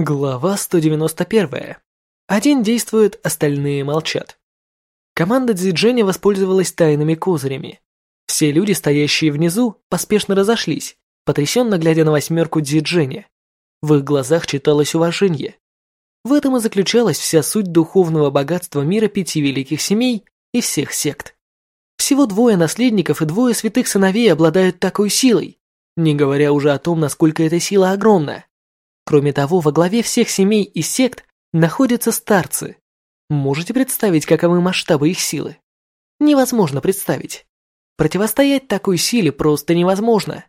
Глава 191. Один действует, остальные молчат. Команда Дзидженя воспользовалась тайными козырями. Все люди, стоящие внизу, поспешно разошлись, потрясенно глядя на восьмерку Дзидженя. В их глазах читалось уважение. В этом и заключалась вся суть духовного богатства мира пяти великих семей и всех сект. Всего двое наследников и двое святых сыновей обладают такой силой, не говоря уже о том, насколько эта сила огромна. Кроме того, во главе всех семей и сект находятся старцы. Можете представить, каковы масштабы их силы? Невозможно представить. Противостоять такой силе просто невозможно.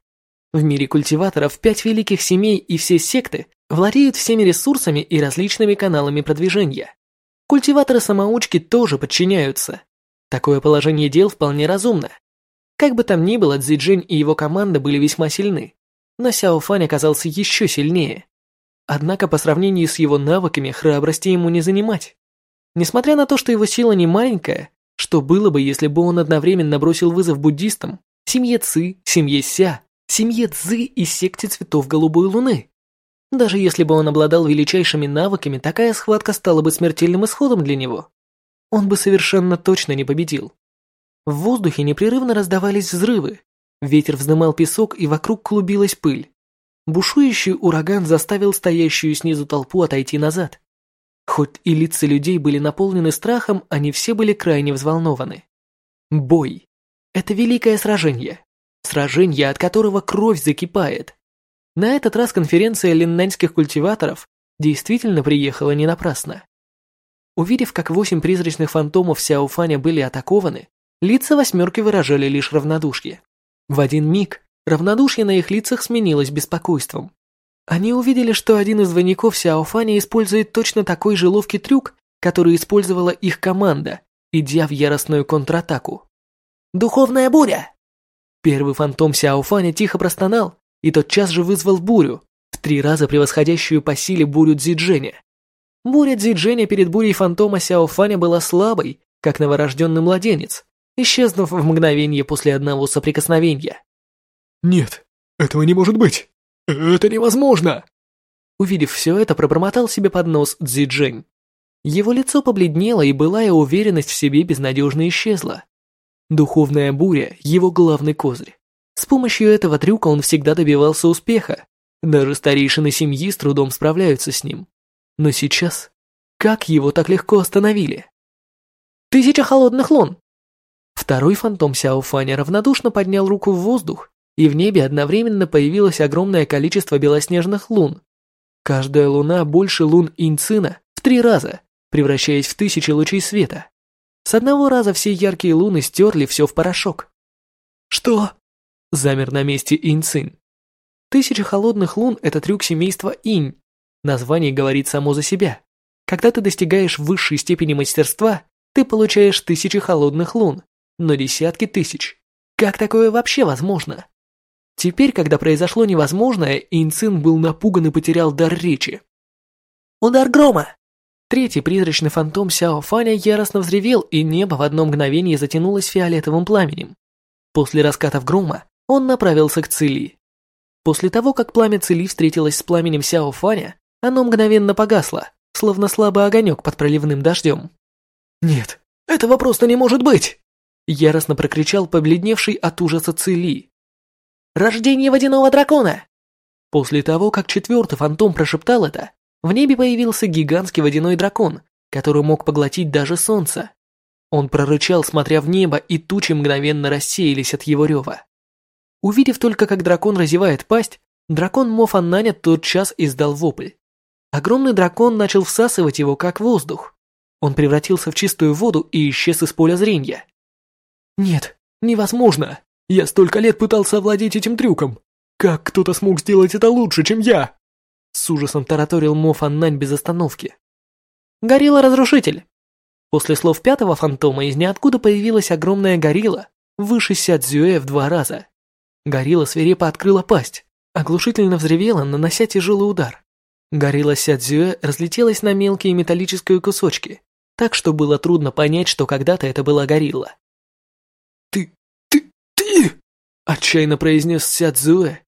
В мире культиваторов пять великих семей и все секты владеют всеми ресурсами и различными каналами продвижения. Культиваторы-самоучки тоже подчиняются. Такое положение дел вполне разумно. Как бы там ни было, Цзиджинь и его команда были весьма сильны, но Сяо Фань оказался еще сильнее. Однако по сравнению с его навыками храбрости ему не занимать. Несмотря на то, что его сила не маленькая, что было бы, если бы он одновременно бросил вызов буддистам, семье Ци, семье Ся, семье Цзы и секте цветов голубой луны? Даже если бы он обладал величайшими навыками, такая схватка стала бы смертельным исходом для него. Он бы совершенно точно не победил. В воздухе непрерывно раздавались взрывы. Ветер вздымал песок, и вокруг клубилась пыль. Бушующий ураган заставил стоящую снизу толпу отойти назад. Хоть и лица людей были наполнены страхом, они все были крайне взволнованы. Бой. Это великое сражение. Сражение, от которого кровь закипает. На этот раз конференция линнаньских культиваторов действительно приехала не напрасно. Увидев, как восемь призрачных фантомов Сяофаня были атакованы, лица восьмерки выражали лишь равнодушие. В один миг Равнодушие на их лицах сменилось беспокойством. Они увидели, что один из двойников Сяофаня использует точно такой же ловкий трюк, который использовала их команда, идя в яростную контратаку. «Духовная буря!» Первый фантом Сяофаня тихо простонал и тотчас же вызвал бурю, в три раза превосходящую по силе бурю Цзидженя. Буря Цзидженя перед бурей фантома Сяофаня была слабой, как новорожденный младенец, исчезнув в мгновение после одного соприкосновения. «Нет, этого не может быть! Это невозможно!» Увидев все это, пробормотал себе под нос Цзи. Его лицо побледнело, и былая уверенность в себе безнадежно исчезла. Духовная буря – его главный козырь. С помощью этого трюка он всегда добивался успеха. Даже старейшины семьи с трудом справляются с ним. Но сейчас, как его так легко остановили? Тысяча холодных лун! Второй фантом Сяофаня равнодушно поднял руку в воздух и в небе одновременно появилось огромное количество белоснежных лун. Каждая луна больше лун Инцина в три раза, превращаясь в тысячи лучей света. С одного раза все яркие луны стерли все в порошок. «Что?» – замер на месте Инцин. Тысяча холодных лун – это трюк семейства Инь. Название говорит само за себя. Когда ты достигаешь высшей степени мастерства, ты получаешь тысячи холодных лун, но десятки тысяч. Как такое вообще возможно? Теперь, когда произошло невозможное, Инцин был напуган и потерял дар речи. «Удар грома!» Третий призрачный фантом Сяо Фаня яростно взревел, и небо в одно мгновение затянулось фиолетовым пламенем. После раскатов грома он направился к Цили. После того, как пламя Цили встретилось с пламенем Сяо Фаня, оно мгновенно погасло, словно слабый огонек под проливным дождем. «Нет, этого просто не может быть!» Яростно прокричал побледневший от ужаса Цили. Рождение водяного дракона!» После того, как четвертый фантом прошептал это, в небе появился гигантский водяной дракон, который мог поглотить даже солнце. Он прорычал, смотря в небо, и тучи мгновенно рассеялись от его рева. Увидев только, как дракон разевает пасть, дракон Мофаннаня тотчас издал вопль. Огромный дракон начал всасывать его, как воздух. Он превратился в чистую воду и исчез из поля зрения. «Нет, невозможно!» Я столько лет пытался овладеть этим трюком. Как кто-то смог сделать это лучше, чем я? С ужасом тараторил Мо Фаннань без остановки. Горилла-разрушитель. После слов пятого фантома из ниоткуда появилась огромная горилла, выше Сядзюэ в два раза. Горилла свирепо открыла пасть, оглушительно взревела, нанося тяжелый удар. Горилла Сядзюэ разлетелась на мелкие металлические кусочки, так что было трудно понять, что когда-то это была горилла. Отчаянно произнес Сядзуэ.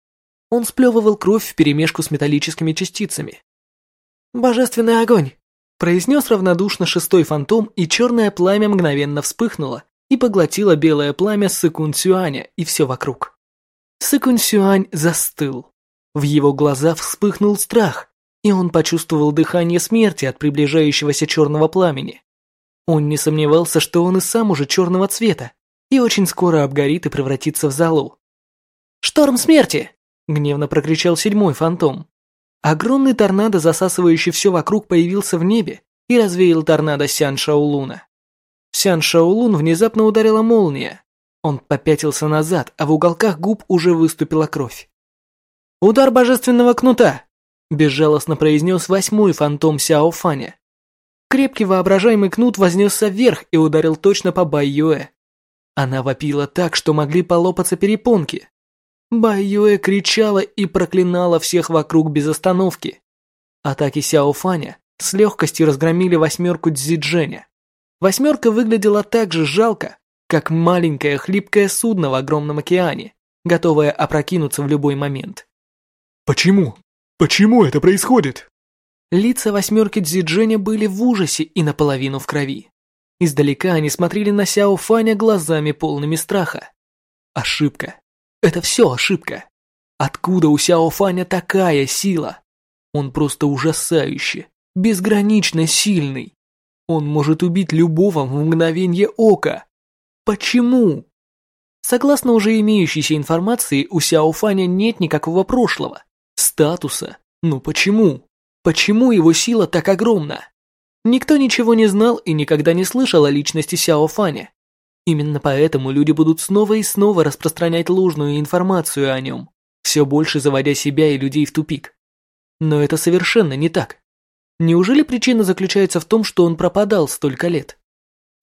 Он сплевывал кровь вперемешку с металлическими частицами. Божественный огонь!» произнес равнодушно шестой фантом, и черное пламя мгновенно вспыхнуло и поглотило белое пламя Сыкун Сюаня и все вокруг. Сыкун Сюань застыл. В его глаза вспыхнул страх, и он почувствовал дыхание смерти от приближающегося черного пламени. Он не сомневался, что он и сам уже черного цвета, и очень скоро обгорит и превратится в залу. «Шторм смерти!» – гневно прокричал седьмой фантом. Огромный торнадо, засасывающий все вокруг, появился в небе и развеял торнадо Сян Шаолуна. Сян Шаолун внезапно ударила молния. Он попятился назад, а в уголках губ уже выступила кровь. «Удар божественного кнута!» – безжалостно произнес восьмой фантом Сяо Фаня. Крепкий воображаемый кнут вознесся вверх и ударил точно по Бай Юэ. Она вопила так, что могли полопаться перепонки. Бай Юэ кричала и проклинала всех вокруг без остановки. Атаки Сяо Фаня с легкостью разгромили восьмерку Цзидженя. Восьмерка выглядела так же жалко, как маленькое хлипкое судно в огромном океане, готовое опрокинуться в любой момент. «Почему? Почему это происходит?» Лица восьмерки Дзидженя были в ужасе и наполовину в крови. Издалека они смотрели на Сяо Фаня глазами полными страха. Ошибка. Это все ошибка. Откуда у Сяо Фаня такая сила? Он просто ужасающе, безгранично сильный. Он может убить любого в мгновение ока. Почему? Согласно уже имеющейся информации, у Сяо Фаня нет никакого прошлого, статуса. Но почему? Почему его сила так огромна? Никто ничего не знал и никогда не слышал о личности Сяо Фаня. Именно поэтому люди будут снова и снова распространять ложную информацию о нем, все больше заводя себя и людей в тупик. Но это совершенно не так. Неужели причина заключается в том, что он пропадал столько лет?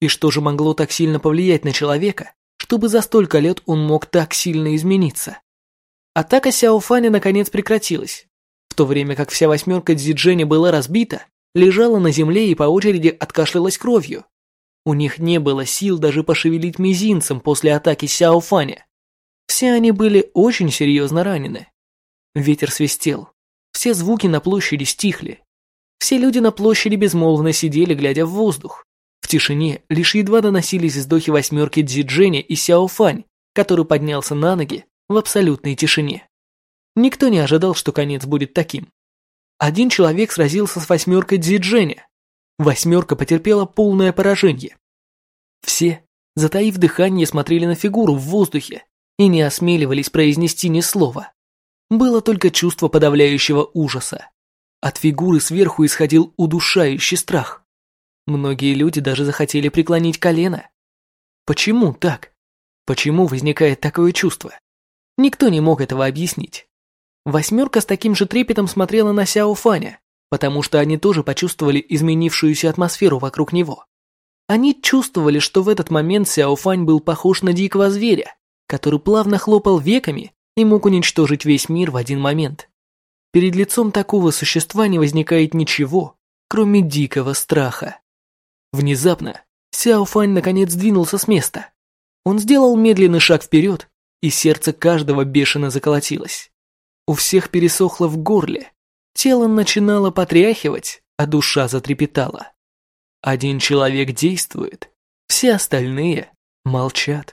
И что же могло так сильно повлиять на человека, чтобы за столько лет он мог так сильно измениться? Атака Сяо Фаня наконец прекратилась, в то время как вся восьмерка Дзиджени была разбита, лежала на земле и по очереди откашлялась кровью. У них не было сил даже пошевелить мизинцем после атаки Сяо Фаня. Все они были очень серьезно ранены. Ветер свистел. Все звуки на площади стихли. Все люди на площади безмолвно сидели, глядя в воздух. В тишине лишь едва доносились вздохи восьмерки Дзидженя и Сяо Фань, который поднялся на ноги в абсолютной тишине. Никто не ожидал, что конец будет таким. Один человек сразился с восьмеркой Дзидженя. Восьмерка потерпела полное поражение. Все, затаив дыхание, смотрели на фигуру в воздухе и не осмеливались произнести ни слова. Было только чувство подавляющего ужаса. От фигуры сверху исходил удушающий страх. Многие люди даже захотели преклонить колено. Почему так? Почему возникает такое чувство? Никто не мог этого объяснить. Восьмерка с таким же трепетом смотрела на Сяо Фаня, потому что они тоже почувствовали изменившуюся атмосферу вокруг него. Они чувствовали, что в этот момент Сяо Фань был похож на дикого зверя, который плавно хлопал веками и мог уничтожить весь мир в один момент. Перед лицом такого существа не возникает ничего, кроме дикого страха. Внезапно Сяо Фань наконец двинулся с места. Он сделал медленный шаг вперед, и сердце каждого бешено заколотилось. У всех пересохло в горле, тело начинало потряхивать, а душа затрепетала. Один человек действует, все остальные молчат.